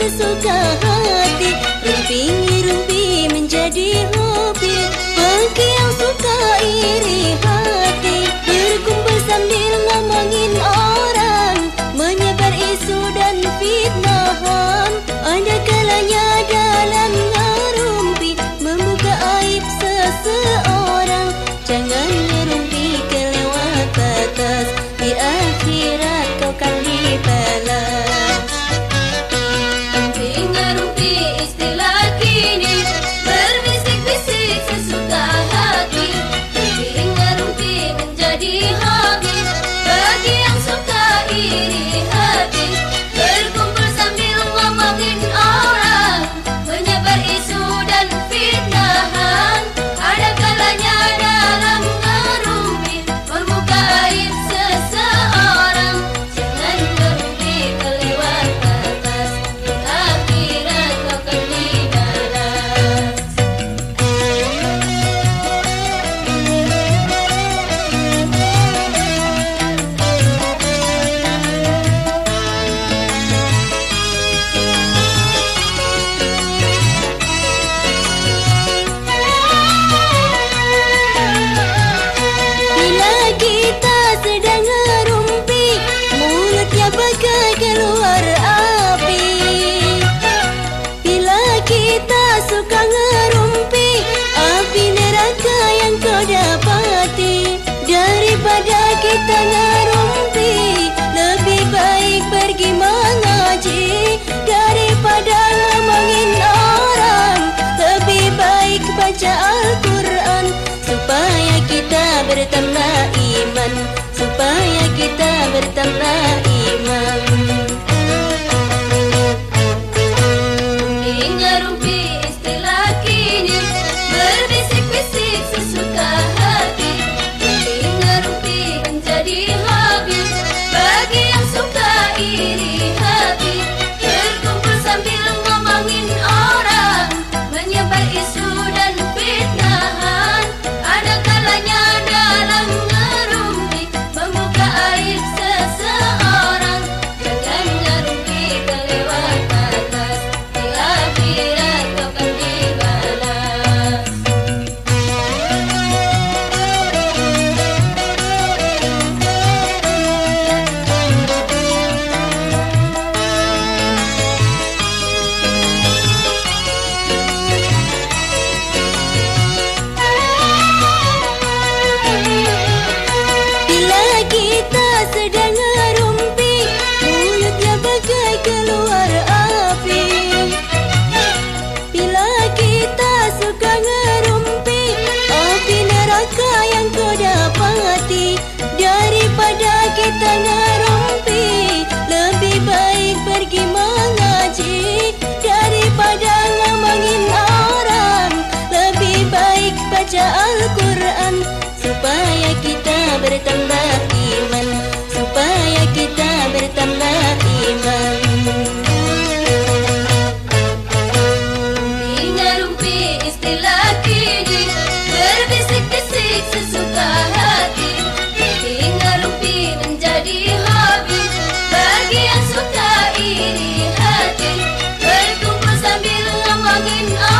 ke suka hati Rumping kita ngerumpi Lebih baik pergi mengaji Daripada ngomongin orang. Lebih baik baca Al-Quran Supaya kita bertambah iman Supaya kita bertambah makin